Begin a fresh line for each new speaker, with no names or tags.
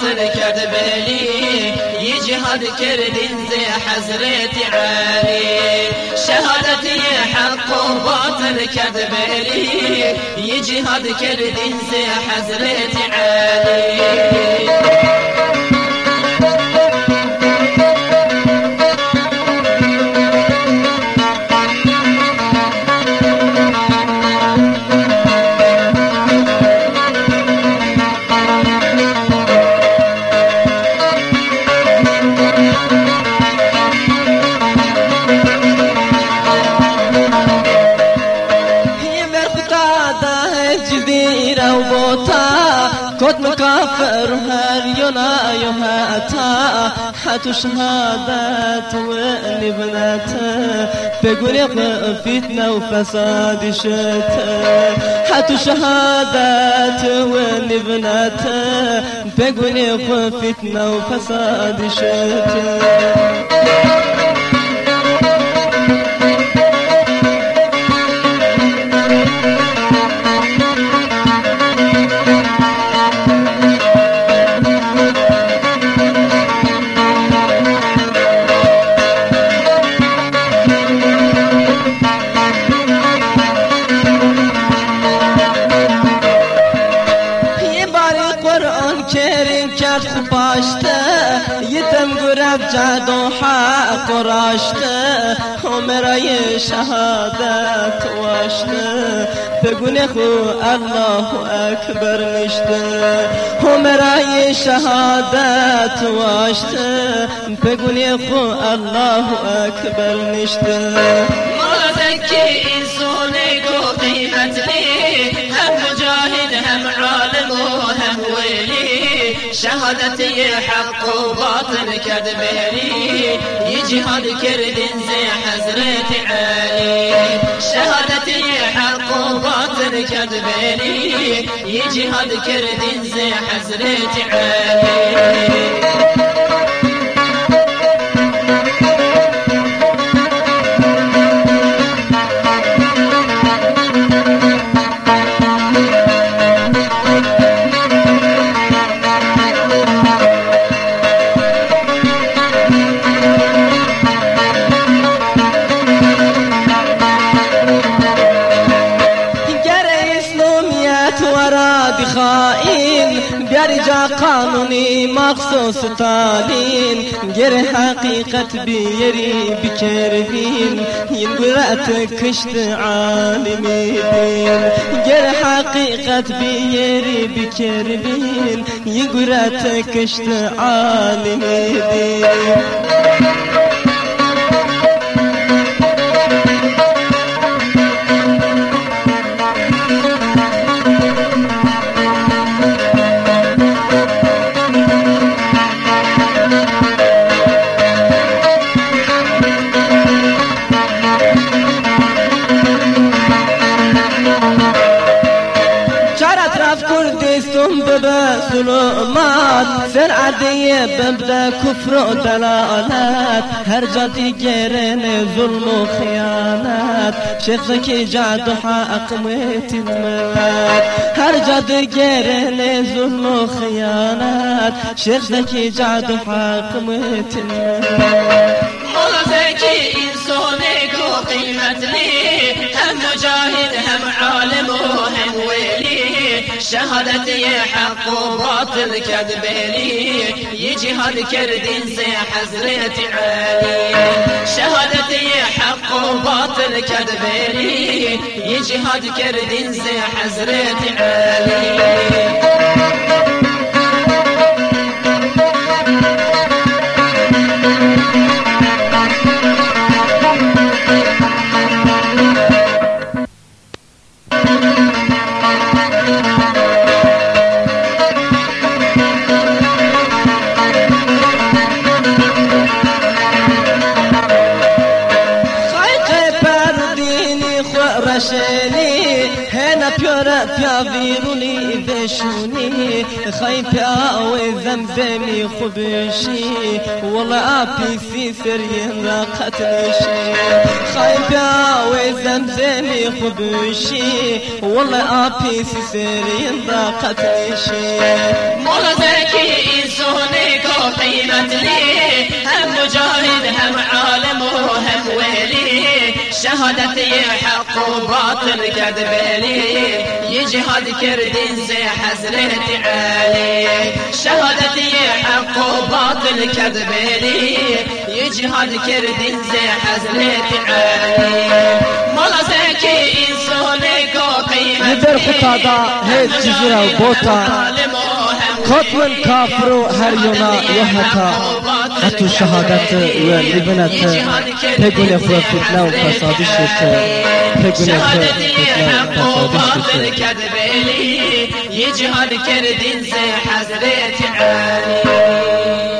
باطل کرد بلی یه جهاد کردین زی حضرت علی شهادتی حق و باطل کرد بلی یه جهاد کردین
فأرها يلا أيها أتا. حتشها بات وإني بناتا بقول يقع فتنة وفساد شتا حتو شهادات وإني بناتا بقول يقع فتنة وفساد شتا گرب جد و حق راشته عمرای شهادت واشته. بگونه خو الله اکبر نشته. عمرای شهادت واشته. بگونه خو الله اکبر نشته.
ما ذکی شهادتي حق وباطل كذبيني يجهاد كردين زي حزرة علي شهادتي حق وباطل كذبيني يجهاد كردين زي حزرة علي
جا قانونی مخصوص تالین گر حقیقت بیری بکربین این قرأت کشت عالمی دین گر حقیقت بیری بکربین این قرأت کشت عالمی كريستم ببا سلومات فرعدي ببدا كفر ودلالات هرجتي جيرين ظلم وخيانات شيخك جاد حق ميت المات هرجتي جيرين ظلم وخيانات شيخك جاد حق ميت
المات خلصك انسانك وقيمتني هم مجاهد هم عالم وهم ولي شهادتي حق وباطل كذبيني يجهاد كردين زي حزرة علي شهادتي حق وباطل كذبيني يجهاد كردين زي حزرة علي
بشنی هنا پیورا پیا ویرونی بشونی خی پیا و زمزمی خوبشی والله پی سی سرین را قتلشی خی پیا و زمزمی خوبشی والله پی سی سرین را قتلشی
مولا زکی زونی کو قیمت لی هم مجاهد هم عالم و هم شهادتي حق وباطل كذبالي يجهد كردين زي حزرت علي شهادتي حق وباطل كذبالي يجهد كردين زي حزرت علي مولا زكي انسوني كو قيمت
يدر خطادا هيد جزيرة وبوتا خطمن كافرو هر يونا يهتا حتو شهادت و لبنت پگون خو فتنه و فسادش پگون خو فتنه و فسادش
يجهد كردين زي حزرت علي